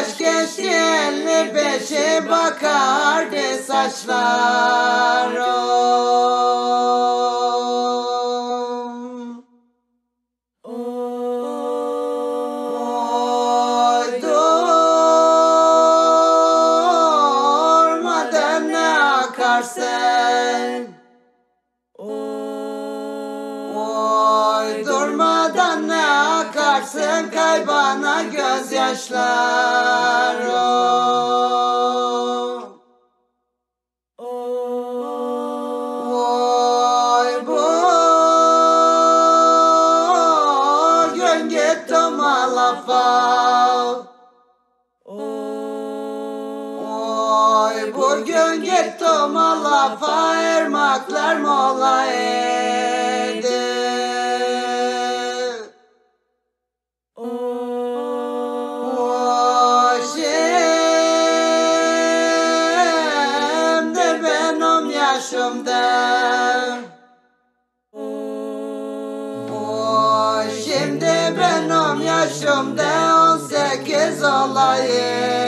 Yaş geçti elli beşe bakar de saçlar oh. Oh, Durmadan ne akarsın akarsın kaybana gözyaşlarım Oy bu gün gittim alafa Oy bugün gittim alafa ermaklar mola yeah.